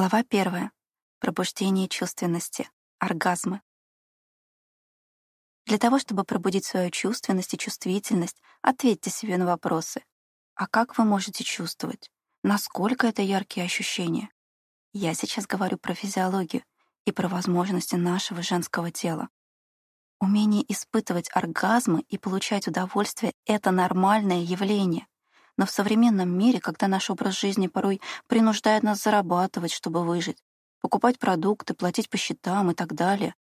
Глава первая. Пробуждение чувственности. Оргазмы. Для того, чтобы пробудить свою чувственность и чувствительность, ответьте себе на вопросы. А как вы можете чувствовать? Насколько это яркие ощущения? Я сейчас говорю про физиологию и про возможности нашего женского тела. Умение испытывать оргазмы и получать удовольствие — это нормальное явление. Но в современном мире, когда наш образ жизни порой принуждает нас зарабатывать, чтобы выжить, покупать продукты, платить по счетам и так далее,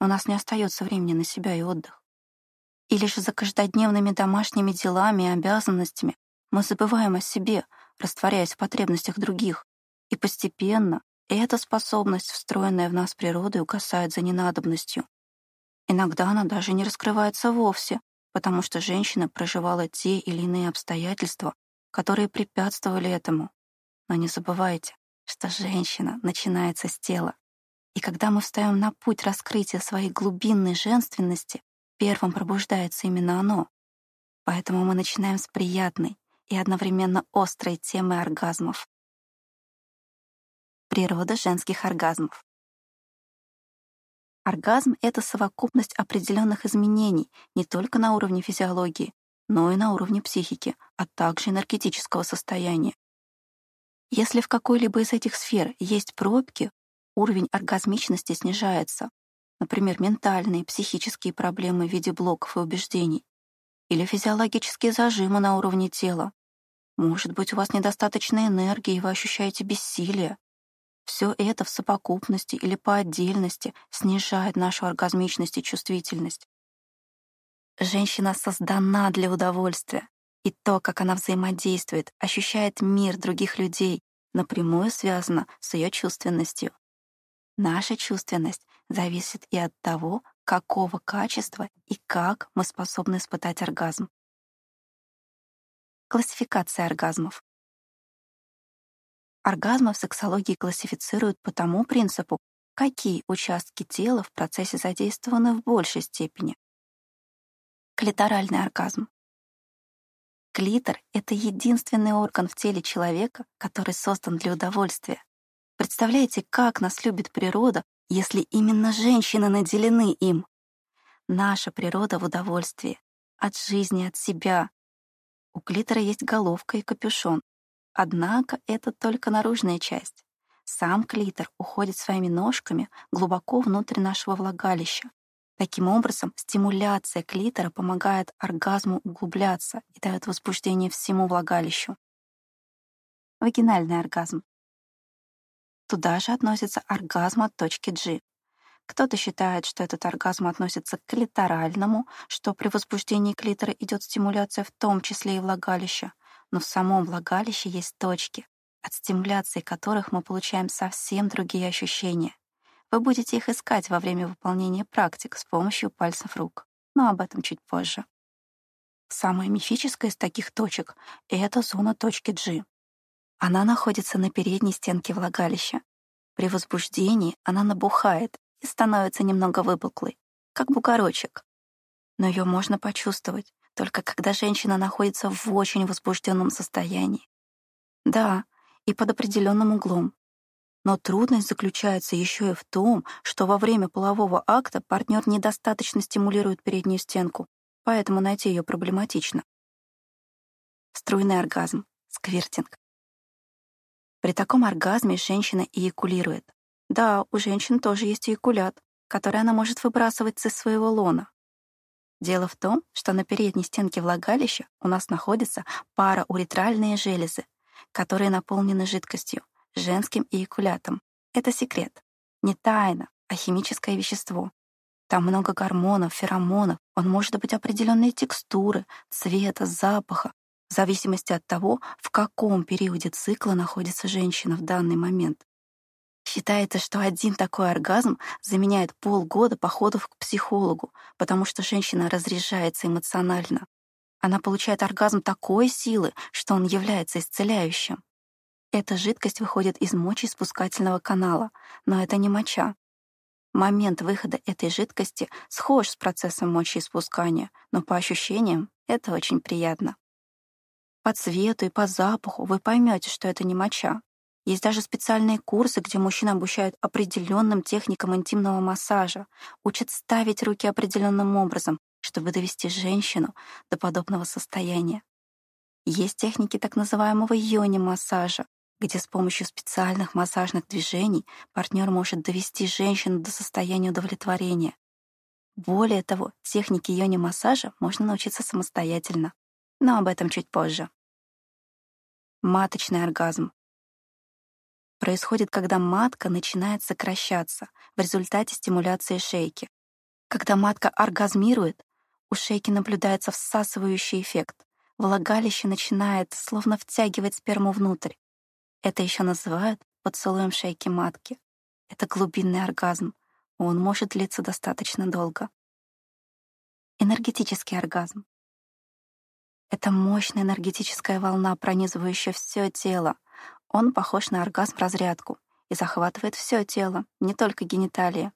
у нас не остается времени на себя и отдых. И лишь за каждодневными домашними делами и обязанностями мы забываем о себе, растворяясь в потребностях других, и постепенно эта способность, встроенная в нас природой, угасает за ненадобностью. Иногда она даже не раскрывается вовсе, потому что женщина проживала те или иные обстоятельства, которые препятствовали этому. Но не забывайте, что женщина начинается с тела. И когда мы встаем на путь раскрытия своей глубинной женственности, первым пробуждается именно оно. Поэтому мы начинаем с приятной и одновременно острой темы оргазмов. Природа женских оргазмов. Оргазм — это совокупность определенных изменений не только на уровне физиологии, но и на уровне психики, а также энергетического состояния. Если в какой-либо из этих сфер есть пробки, уровень оргазмичности снижается, например, ментальные, психические проблемы в виде блоков и убеждений, или физиологические зажимы на уровне тела. Может быть, у вас недостаточно энергии, и вы ощущаете бессилие, все это в совокупности или по отдельности снижает нашу оргазмичность и чувствительность. Женщина создана для удовольствия, и то, как она взаимодействует, ощущает мир других людей, напрямую связано с ее чувственностью. Наша чувственность зависит и от того, какого качества и как мы способны испытать оргазм. Классификация оргазмов. Оргазмы в сексологии классифицируют по тому принципу, какие участки тела в процессе задействованы в большей степени. Клиторальный оргазм. Клитор — это единственный орган в теле человека, который создан для удовольствия. Представляете, как нас любит природа, если именно женщины наделены им? Наша природа в удовольствии, от жизни, от себя. У клитора есть головка и капюшон, Однако это только наружная часть. Сам клитор уходит своими ножками глубоко внутрь нашего влагалища. Таким образом, стимуляция клитора помогает оргазму углубляться и дает возбуждение всему влагалищу. Вагинальный оргазм. Туда же относится оргазм от точки G. Кто-то считает, что этот оргазм относится к клиторальному, что при возбуждении клитора идет стимуляция в том числе и влагалища, но в самом влагалище есть точки, от стимуляции которых мы получаем совсем другие ощущения. Вы будете их искать во время выполнения практик с помощью пальцев рук, но об этом чуть позже. Самая мифическая из таких точек — это зона точки G. Она находится на передней стенке влагалища. При возбуждении она набухает и становится немного выпуклой, как бугорочек. Но ее можно почувствовать, только когда женщина находится в очень возбужденном состоянии. Да, и под определенным углом. Но трудность заключается еще и в том, что во время полового акта партнер недостаточно стимулирует переднюю стенку, поэтому найти ее проблематично. Струйный оргазм, сквиртинг. При таком оргазме женщина эякулирует. Да, у женщин тоже есть эякулят, который она может выбрасывать из своего лона. Дело в том, что на передней стенке влагалища у нас находится парауретральные железы, которые наполнены жидкостью, женским эякулятом. Это секрет. Не тайна, а химическое вещество. Там много гормонов, феромонов, он может быть определенной текстуры, цвета, запаха, в зависимости от того, в каком периоде цикла находится женщина в данный момент. Считается, что один такой оргазм заменяет полгода походов к психологу, потому что женщина разряжается эмоционально. Она получает оргазм такой силы, что он является исцеляющим. Эта жидкость выходит из мочеиспускательного канала, но это не моча. Момент выхода этой жидкости схож с процессом мочеиспускания, но по ощущениям это очень приятно. По цвету и по запаху вы поймете, что это не моча. Есть даже специальные курсы, где мужчин обучают определенным техникам интимного массажа, учат ставить руки определенным образом, чтобы довести женщину до подобного состояния. Есть техники так называемого йони-массажа, где с помощью специальных массажных движений партнер может довести женщину до состояния удовлетворения. Более того, технике йони-массажа можно научиться самостоятельно, но об этом чуть позже. Маточный оргазм. Происходит, когда матка начинает сокращаться в результате стимуляции шейки. Когда матка оргазмирует, у шейки наблюдается всасывающий эффект. Влагалище начинает словно втягивать сперму внутрь. Это еще называют поцелуем шейки матки. Это глубинный оргазм. Он может длиться достаточно долго. Энергетический оргазм. Это мощная энергетическая волна, пронизывающая все тело. Он похож на оргазм-разрядку и захватывает все тело, не только гениталии.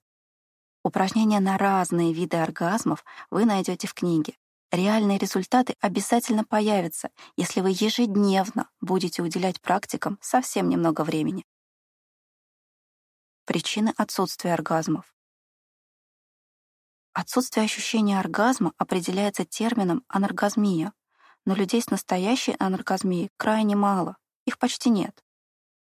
Упражнения на разные виды оргазмов вы найдете в книге. Реальные результаты обязательно появятся, если вы ежедневно будете уделять практикам совсем немного времени. Причины отсутствия оргазмов. Отсутствие ощущения оргазма определяется термином аноргазмия, но людей с настоящей аноргазмией крайне мало, их почти нет.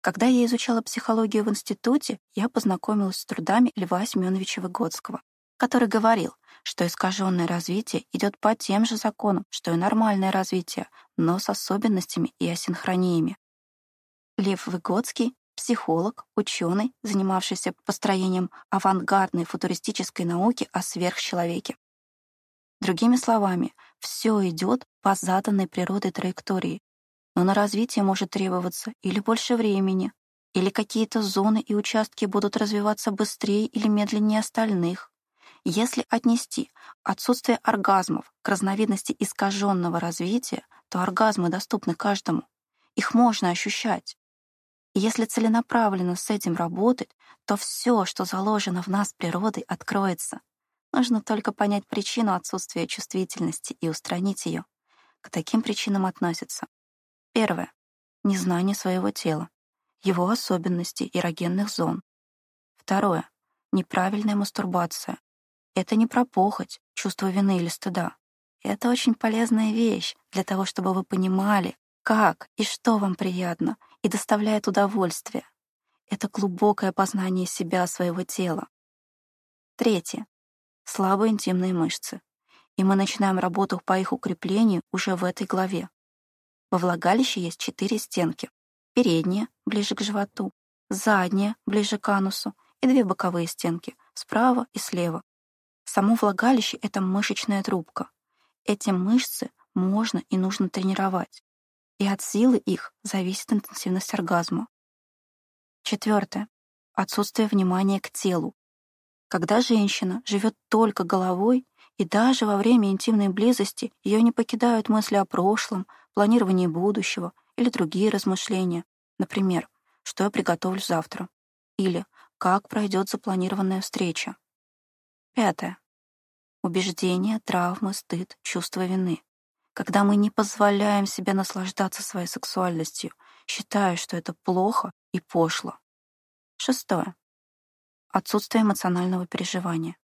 Когда я изучала психологию в институте, я познакомилась с трудами Льва Семеновича Выгодского, который говорил, что искаженное развитие идет по тем же законам, что и нормальное развитие, но с особенностями и асинхрониями. Лев Выгодский — психолог, ученый, занимавшийся построением авангардной футуристической науки о сверхчеловеке. Другими словами, все идет по заданной природой траектории, но на развитие может требоваться или больше времени, или какие-то зоны и участки будут развиваться быстрее или медленнее остальных. Если отнести отсутствие оргазмов к разновидности искаженного развития, то оргазмы доступны каждому. Их можно ощущать. Если целенаправленно с этим работать, то все, что заложено в нас природой, откроется. Нужно только понять причину отсутствия чувствительности и устранить ее. К таким причинам относятся. Первое. Незнание своего тела, его особенностей эрогенных зон. Второе. Неправильная мастурбация, это не про похоть, чувство вины или стыда. Это очень полезная вещь для того, чтобы вы понимали, как и что вам приятно и доставляет удовольствие. Это глубокое познание себя, своего тела. Третье. Слабые интимные мышцы. И мы начинаем работу по их укреплению уже в этой главе. Во влагалище есть четыре стенки. Передняя, ближе к животу, задняя, ближе к анусу, и две боковые стенки, справа и слева. Само влагалище — это мышечная трубка. Эти мышцы можно и нужно тренировать. И от силы их зависит интенсивность оргазма. Четвертое. Отсутствие внимания к телу. Когда женщина живет только головой, и даже во время интимной близости ее не покидают мысли о прошлом, планировании будущего или другие размышления. Например, что я приготовлю завтра? Или как пройдет запланированная встреча? Пятое. Убеждения, травмы, стыд, чувство вины. Когда мы не позволяем себе наслаждаться своей сексуальностью, считая, что это плохо и пошло. Шестое. Отсутствие эмоционального переживания.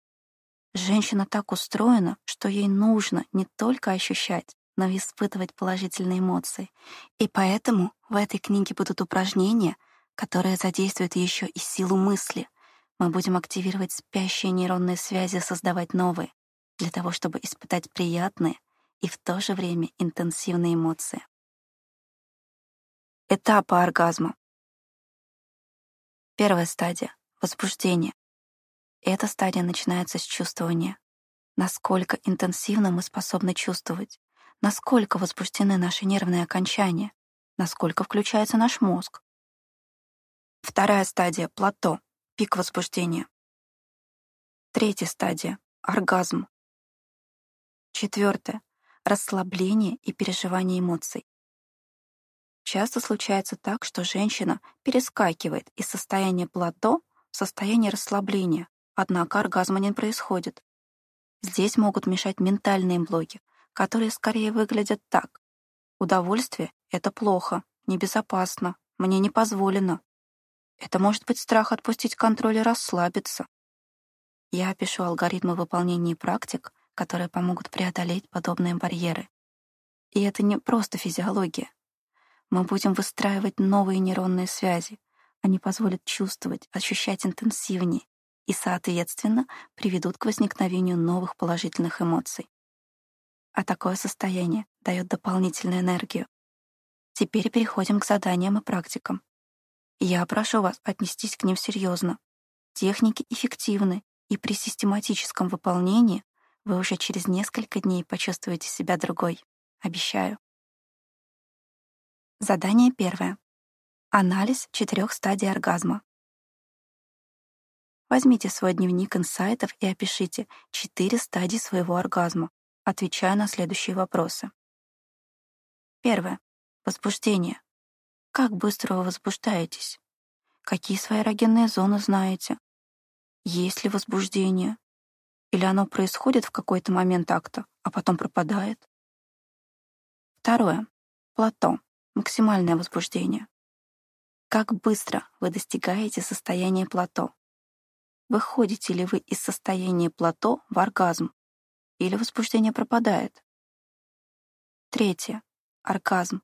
Женщина так устроена, что ей нужно не только ощущать, но и испытывать положительные эмоции. И поэтому в этой книге будут упражнения, которые задействуют еще и силу мысли. Мы будем активировать спящие нейронные связи, создавать новые для того, чтобы испытать приятные и в то же время интенсивные эмоции. Этапы оргазма. Первая стадия — возбуждение. Эта стадия начинается с чувствования. Насколько интенсивно мы способны чувствовать, насколько возбуждены наши нервные окончания, насколько включается наш мозг. Вторая стадия — плато, пик возбуждения. Третья стадия — оргазм, Четвертое. Расслабление и переживание эмоций. Часто случается так, что женщина перескакивает из состояния плато в состояние расслабления, однако оргазма не происходит. Здесь могут мешать ментальные блоки, которые скорее выглядят так. Удовольствие — это плохо, небезопасно, мне не позволено, Это может быть страх отпустить контроль и расслабиться. Я опишу алгоритмы выполнения практик, которые помогут преодолеть подобные барьеры. И это не просто физиология. Мы будем выстраивать новые нейронные связи. Они позволят чувствовать, ощущать интенсивнее и, соответственно, приведут к возникновению новых положительных эмоций. А такое состояние дает дополнительную энергию. Теперь переходим к заданиям и практикам. Я прошу вас отнестись к ним серьезно. Техники эффективны, и при систематическом выполнении вы уже через несколько дней почувствуете себя другой. Обещаю. Задание первое. Анализ четырех стадий оргазма. Возьмите свой дневник инсайтов и опишите четыре стадии своего оргазма, отвечая на следующие вопросы. Первое. Возбуждение. Как быстро вы возбуждаетесь? Какие свои эрогенные зоны знаете? Есть ли возбуждение? Или оно происходит в какой-то момент акта, а потом пропадает? Второе. Плато. Максимальное возбуждение. Как быстро вы достигаете состояния плато? Выходите ли вы из состояния плато в оргазм? Или возбуждение пропадает? Третье. Оргазм.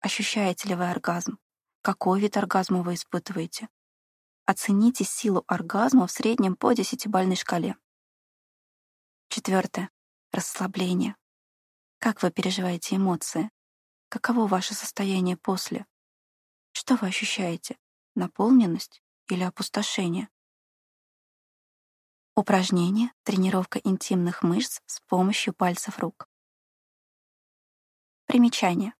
Ощущаете ли вы оргазм? Какой вид оргазма вы испытываете? Оцените силу оргазма в среднем по десятибальной шкале. Четвертое. Расслабление. Как вы переживаете эмоции? Каково ваше состояние после? Что вы ощущаете? Наполненность или опустошение? Упражнение «Тренировка интимных мышц с помощью пальцев рук». Примечание.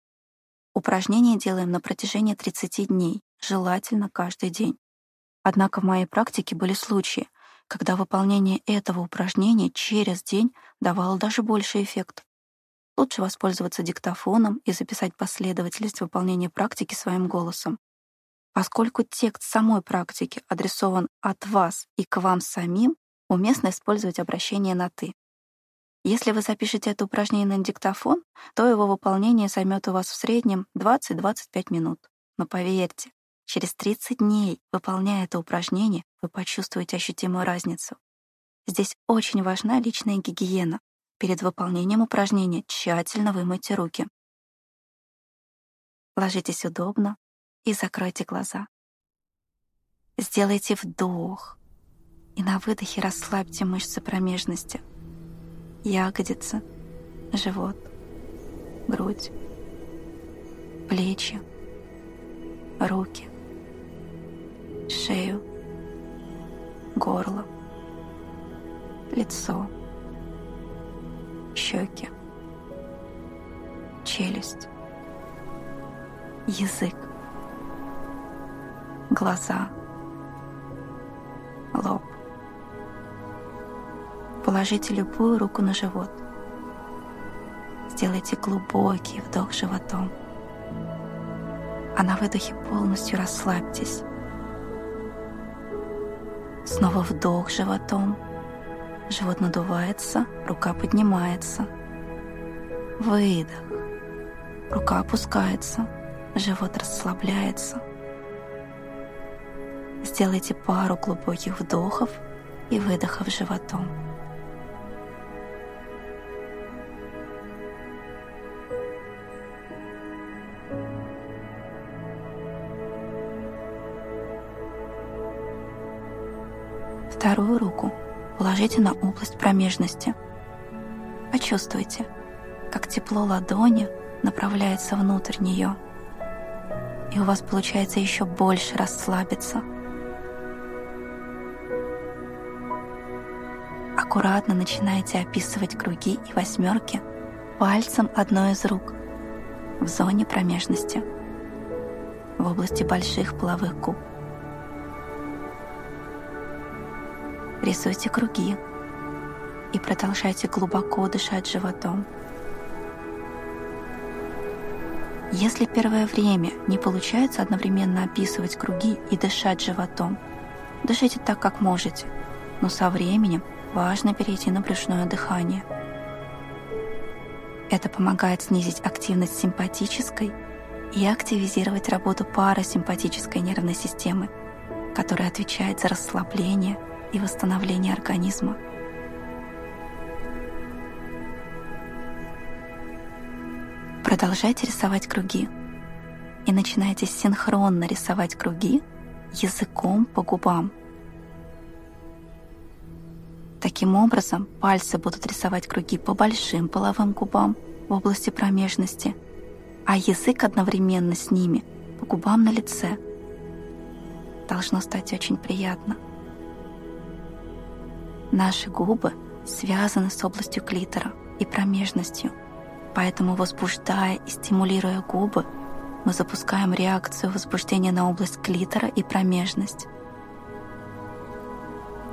Упражнение делаем на протяжении 30 дней, желательно каждый день. Однако в моей практике были случаи, когда выполнение этого упражнения через день давало даже больший эффект. Лучше воспользоваться диктофоном и записать последовательность выполнения практики своим голосом. Поскольку текст самой практики адресован от вас и к вам самим, уместно использовать обращение на «ты». Если вы запишете это упражнение на диктофон, то его выполнение займет у вас в среднем 20-25 минут. Но поверьте, через 30 дней, выполняя это упражнение, вы почувствуете ощутимую разницу. Здесь очень важна личная гигиена, Перед выполнением упражнения тщательно вымойте руки. Ложитесь удобно и закройте глаза. Сделайте вдох и на выдохе расслабьте мышцы промежности, ягодицы, живот, грудь, плечи, руки, шею, горло, лицо щеки, челюсть, язык, глаза, лоб. Положите любую руку на живот. Сделайте глубокий вдох животом. А на выдохе полностью расслабьтесь. Снова вдох животом — Живот надувается, рука поднимается. Выдох. Рука опускается, живот расслабляется. Сделайте пару глубоких вдохов и выдохов животом. Вторую руку положите на область промежности. Почувствуйте, как тепло ладони направляется внутрь нее, и у вас получается еще больше расслабиться. Аккуратно начинайте описывать круги и восьмерки пальцем одной из рук в зоне промежности, в области больших половых губ. Рисуйте круги и продолжайте глубоко дышать животом. Если первое время не получается одновременно описывать круги и дышать животом, дышите так, как можете, но со временем важно перейти на брюшное дыхание. Это помогает снизить активность симпатической и активизировать работу парасимпатической нервной системы, который отвечает за расслабление и восстановление организма. Продолжайте рисовать круги и начинайте синхронно рисовать круги языком по губам. Таким образом, пальцы будут рисовать круги по большим половым губам в области промежности, а язык одновременно с ними по губам на лице. Должно стать очень приятно. Наши губы связаны с областью клитора и промежностью, поэтому возбуждая и стимулируя губы, мы запускаем реакцию возбуждения на область клитора и промежность.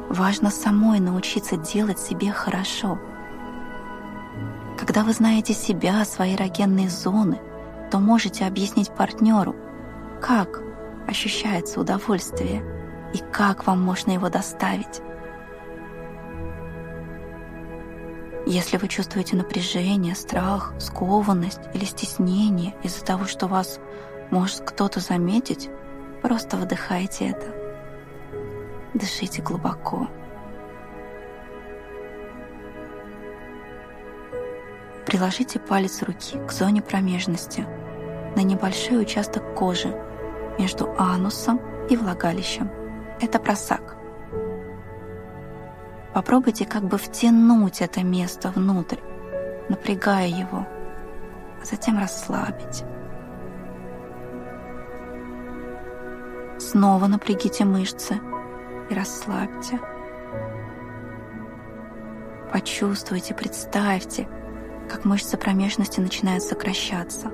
Важно самой научиться делать себе хорошо. Когда вы знаете себя, свои эрогенные зоны, то можете объяснить партнеру, как ощущается удовольствие и как вам можно его доставить. Если вы чувствуете напряжение, страх, скованность или стеснение из-за того, что вас может кто-то заметить, просто выдыхайте это. Дышите глубоко. Приложите палец руки к зоне промежности на небольшой участок кожи между анусом и влагалищем. Это просак. Попробуйте как бы втянуть это место внутрь, напрягая его, а затем расслабить. Снова напрягите мышцы – и расслабьте. Почувствуйте, представьте, как мышцы промежности начинают сокращаться.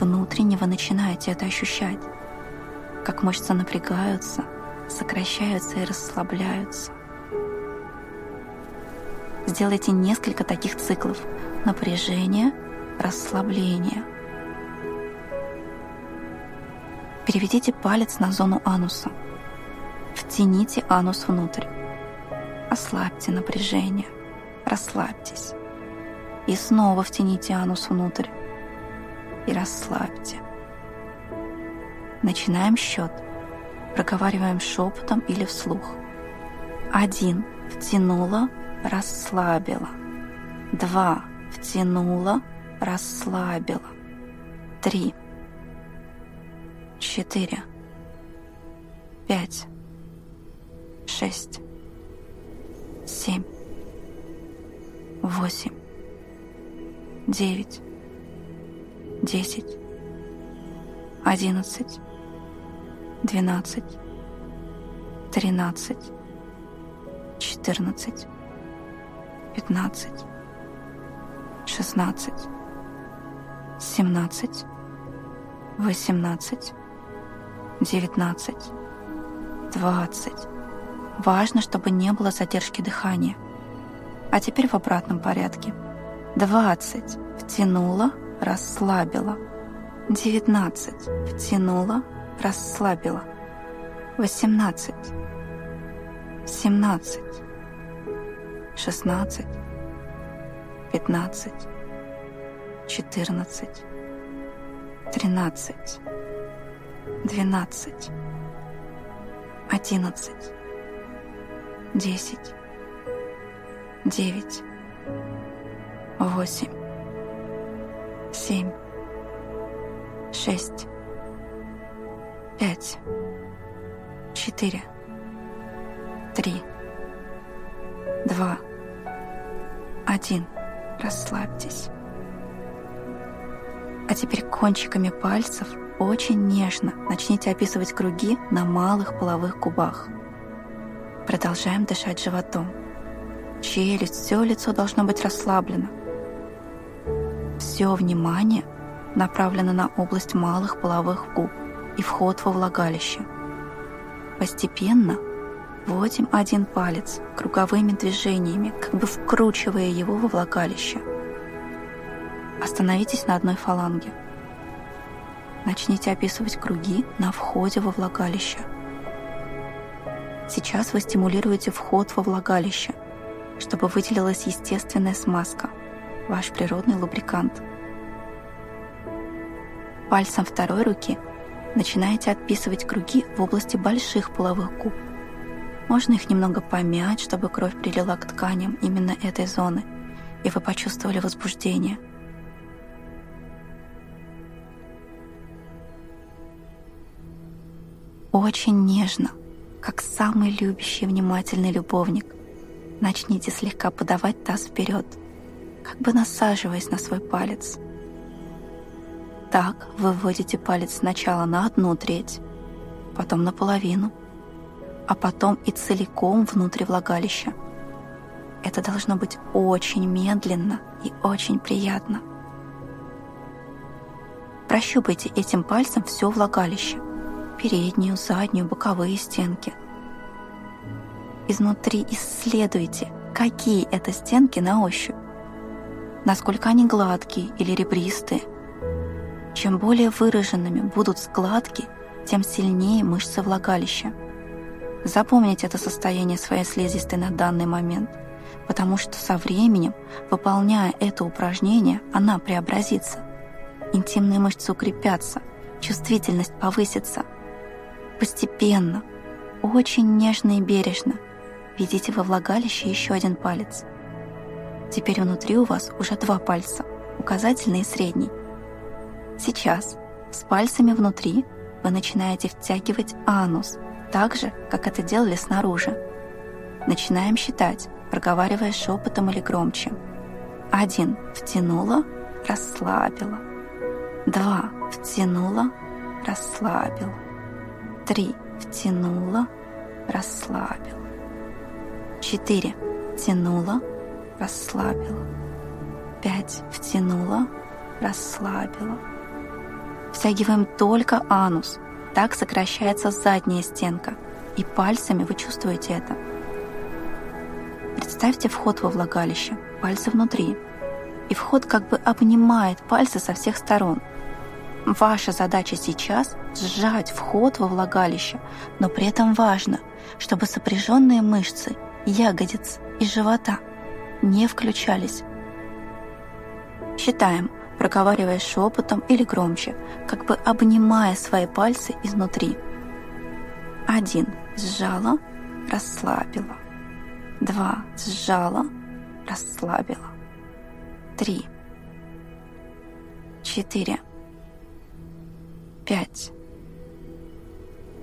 Внутренне вы начинаете это ощущать, как мышцы напрягаются, сокращаются и расслабляются. Сделайте несколько таких циклов напряжение, расслабление. Переведите палец на зону ануса – Втяните анус внутрь. Ослабьте напряжение. Расслабьтесь. И снова втяните анус внутрь. И расслабьте. Начинаем счет. Проговариваем шепотом или вслух. Один. Втянула, расслабила. Два. Втянула, расслабила. Три. Четыре. Пять шесть, семь, восемь, девять, десять, одиннадцать, двенадцать, тринадцать, четырнадцать, пятнадцать, шестнадцать, семнадцать, восемнадцать, девятнадцать, двадцать, Важно, чтобы не было задержки дыхания. А теперь в обратном порядке. 20. Втянула, расслабила. 19. Втянула, расслабила. 18. 17. 16. 15. 14. 13. 12. 11 десять, девять, восемь, семь, шесть, пять, четыре, три, два, один. Расслабьтесь. А теперь кончиками пальцев очень нежно начните описывать круги на малых половых губах – Продолжаем дышать животом. Челюсть, все лицо должно быть расслаблено. Все внимание направлено на область малых половых губ и вход во влагалище. Постепенно вводим один палец круговыми движениями, как бы вкручивая его во влагалище. Остановитесь на одной фаланге. Начните описывать круги на входе во влагалище – Сейчас вы стимулируете вход во влагалище, чтобы выделилась естественная смазка, ваш природный лубрикант. Пальцем второй руки начинаете отписывать круги в области больших половых губ. Можно их немного помять, чтобы кровь прилила к тканям именно этой зоны, и вы почувствовали возбуждение. Очень нежно, как самый любящий внимательный любовник, начните слегка подавать таз вперед, как бы насаживаясь на свой палец. Так вы вводите палец сначала на одну треть, потом на половину, а потом и целиком внутрь влагалища. Это должно быть очень медленно и очень приятно. Прощупайте этим пальцем все влагалище, переднюю, заднюю, боковые стенки. Изнутри исследуйте, какие это стенки на ощупь, насколько они гладкие или ребристые – чем более выраженными будут складки, тем сильнее мышцы влагалища. Запомните это состояние своей слизистой на данный момент, потому что со временем, выполняя это упражнение, она преобразится. Интимные мышцы укрепятся, чувствительность повысится. Постепенно, очень нежно и бережно введите во влагалище еще один палец. Теперь внутри у вас уже два пальца, указательный и средний – Сейчас с пальцами внутри вы начинаете втягивать анус, так же, как это делали снаружи. Начинаем считать, проговаривая шепотом или громче. Один. Втянула, расслабила. Два. Втянула, расслабила. Три. Втянула, расслабила. Четыре. Втянула, расслабила. Пять. Втянула, расслабила. Втягиваем только анус. Так сокращается задняя стенка. И пальцами вы чувствуете это. Представьте вход во влагалище, пальцы внутри. И вход как бы обнимает пальцы со всех сторон. Ваша задача сейчас – сжать вход во влагалище, но при этом важно, чтобы сопряженные мышцы, ягодиц и живота не включались. Считаем – проговаривая шепотом или громче, как бы обнимая свои пальцы изнутри. Один. Сжала, расслабила. Два. Сжала, расслабила. Три. Четыре. Пять.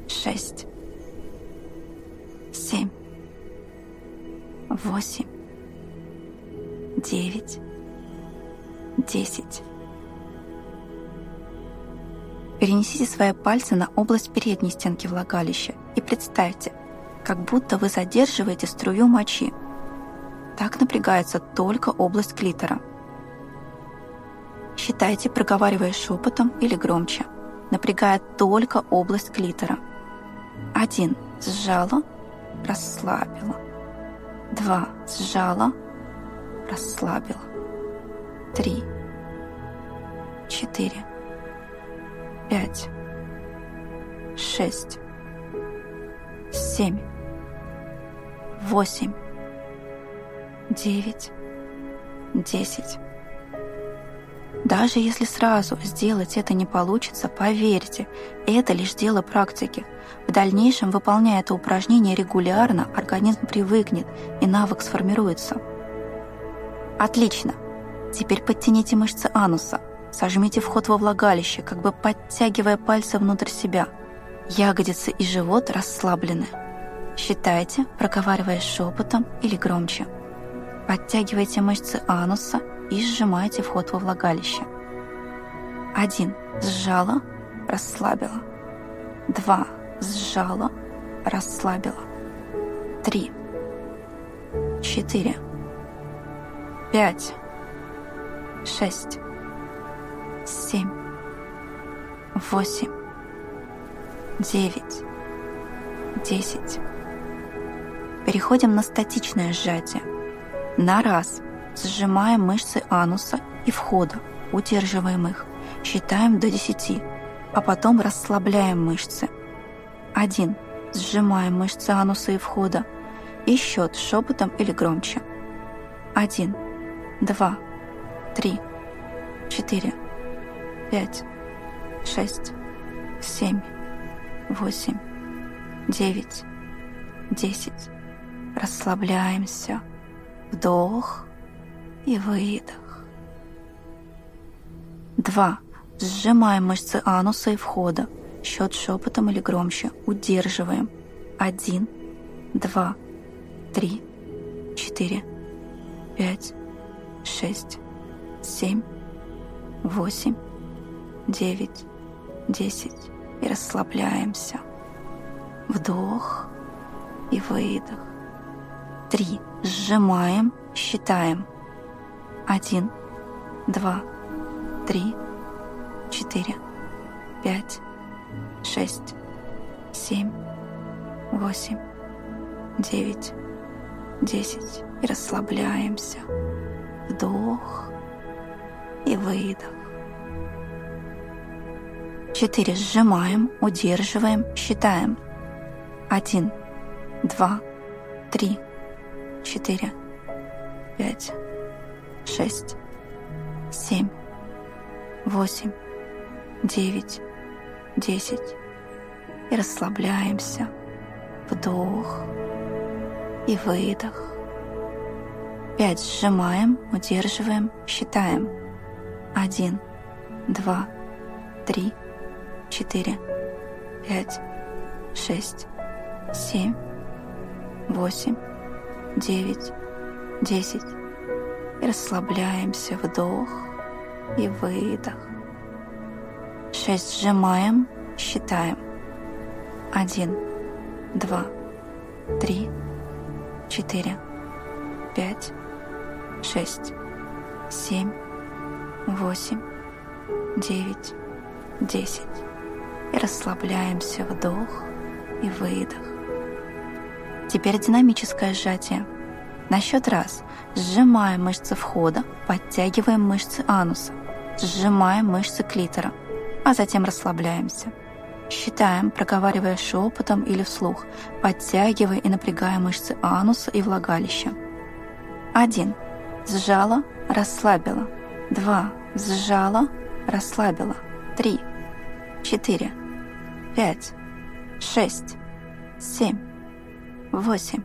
Шесть. Семь. Восемь. Девять 10. Перенесите свои пальцы на область передней стенки влагалища и представьте, как будто вы задерживаете струю мочи. Так напрягается только область клитора. Считайте, проговаривая шепотом или громче, напрягая только область клитора. Один. Сжала, расслабила. Два. Сжала, расслабила три, четыре, пять, шесть, семь, восемь, девять, десять. Даже если сразу сделать это не получится, поверьте, это лишь дело практики. В дальнейшем, выполняя это упражнение регулярно, организм привыкнет и навык сформируется. Отлично! Теперь подтяните мышцы ануса, сожмите вход во влагалище, как бы подтягивая пальцы внутрь себя. Ягодицы и живот расслаблены. Считайте, проговаривая шепотом или громче. Подтягивайте мышцы ануса и сжимайте вход во влагалище. Один. Сжала, расслабила. Два. Сжала, расслабила. Три. Четыре. Пять шесть, семь, восемь, девять, десять. Переходим на статичное сжатие. На раз сжимаем мышцы ануса и входа, удерживаем их, считаем до десяти, а потом расслабляем мышцы. Один. Сжимаем мышцы ануса и входа. И счет шепотом или громче. Один. Два три, четыре, пять, шесть, семь, восемь, девять, десять. Расслабляемся. Вдох и выдох. Два. Сжимаем мышцы ануса и входа. Счет шепотом или громче. Удерживаем. Один, два, три, четыре, пять, шесть, семь, восемь, девять, десять. И расслабляемся. Вдох и выдох. Три. Сжимаем, считаем. Один, два, три, четыре, пять, шесть, семь, восемь, девять, десять. И расслабляемся. Вдох и выдох. Четыре. Сжимаем, удерживаем, считаем. Один, два, три, четыре, пять, шесть, семь, восемь, девять, десять. И расслабляемся. Вдох и выдох. Пять. Сжимаем, удерживаем, считаем. Один, два, три, четыре, пять, шесть, семь, восемь, девять, десять. И расслабляемся. Вдох и выдох. Шесть. Сжимаем, считаем. Один, два, три, четыре, пять, шесть, семь, восемь, девять, десять. И расслабляемся. Вдох и выдох. Теперь динамическое сжатие. На счет раз сжимаем мышцы входа, подтягиваем мышцы ануса, сжимаем мышцы клитора, а затем расслабляемся. Считаем, проговаривая шепотом или вслух, подтягивая и напрягая мышцы ануса и влагалища. Один. Сжала, расслабила. Два. Сжала, расслабила. Три. Четыре. Пять. Шесть. Семь. Восемь.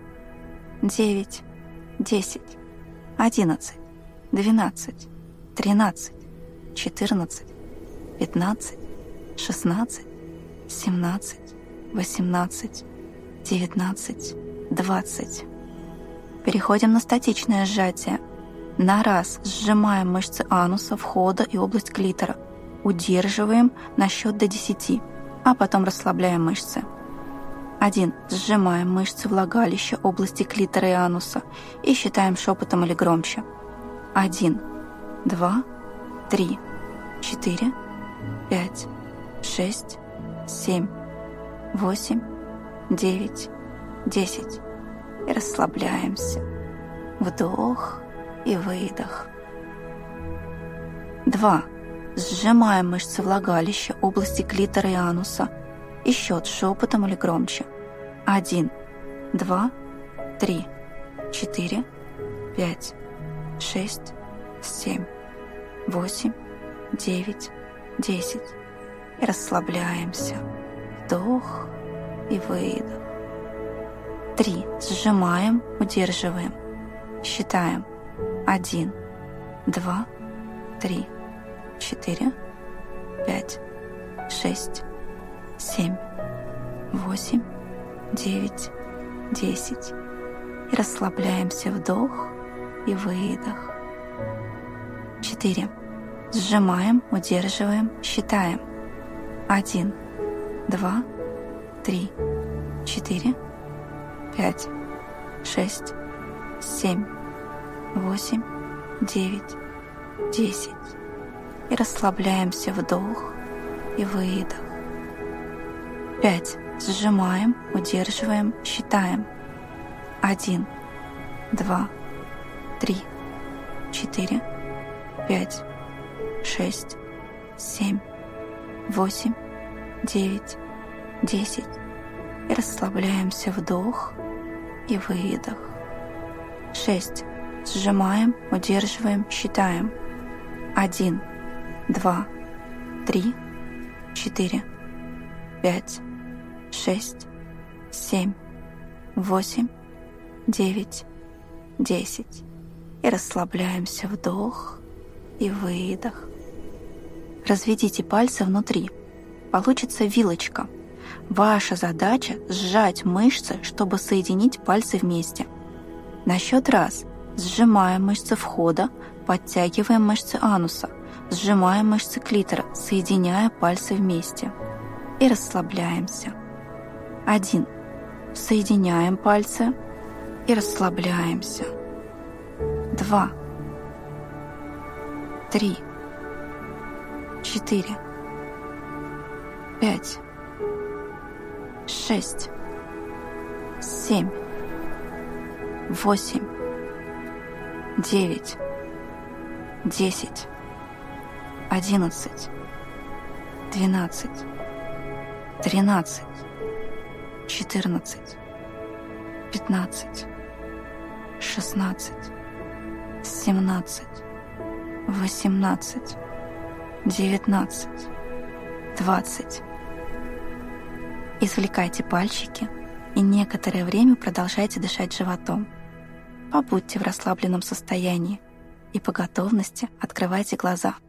Девять. Десять. Одиннадцать. Двенадцать. Тринадцать. Четырнадцать. Пятнадцать. Шестнадцать. 17, 18, 19, 20. Переходим на статичное сжатие. На раз сжимаем мышцы ануса, входа и область клитора. Удерживаем на счет до 10, а потом расслабляем мышцы. 1. Сжимаем мышцы влагалища, области клитора и ануса и считаем шепотом или громче. 1, 2, 3, 4, 5, 6, семь, восемь, девять, десять. И расслабляемся. Вдох и выдох. Два. Сжимаем мышцы влагалища, области клитора и ануса. И счет шепотом или громче. Один, два, три, четыре, пять, шесть, семь, восемь, девять, десять и расслабляемся. Вдох и выдох. Три. Сжимаем, удерживаем. Считаем. Один, два, три, четыре, пять, шесть, семь, восемь, девять, десять. И расслабляемся. Вдох и выдох. Четыре. Сжимаем, удерживаем, считаем. Один, два, три, четыре, пять, шесть, семь, восемь, девять, десять. И расслабляемся вдох и выдох. Пять. Сжимаем, удерживаем, считаем. Один, два, три, четыре, пять, шесть, семь, восемь, девять, десять. И расслабляемся вдох и выдох. Шесть. Сжимаем, удерживаем, считаем. Один, два, три, четыре, пять, шесть, семь, восемь, девять, десять. И расслабляемся вдох и выдох. Разведите пальцы внутри. Получится вилочка. Ваша задача — сжать мышцы, чтобы соединить пальцы вместе. На счет раз сжимаем мышцы входа, подтягиваем мышцы ануса, сжимаем мышцы клитора, соединяя пальцы вместе. И расслабляемся. Один. Соединяем пальцы и расслабляемся. Два. Три четыре, пять, шесть, семь, восемь, девять, десять, одиннадцать, двенадцать, тринадцать, четырнадцать, пятнадцать, шестнадцать, семнадцать, восемнадцать, девятнадцать, двадцать. Извлекайте пальчики и некоторое время продолжайте дышать животом. Побудьте в расслабленном состоянии и по готовности открывайте глаза –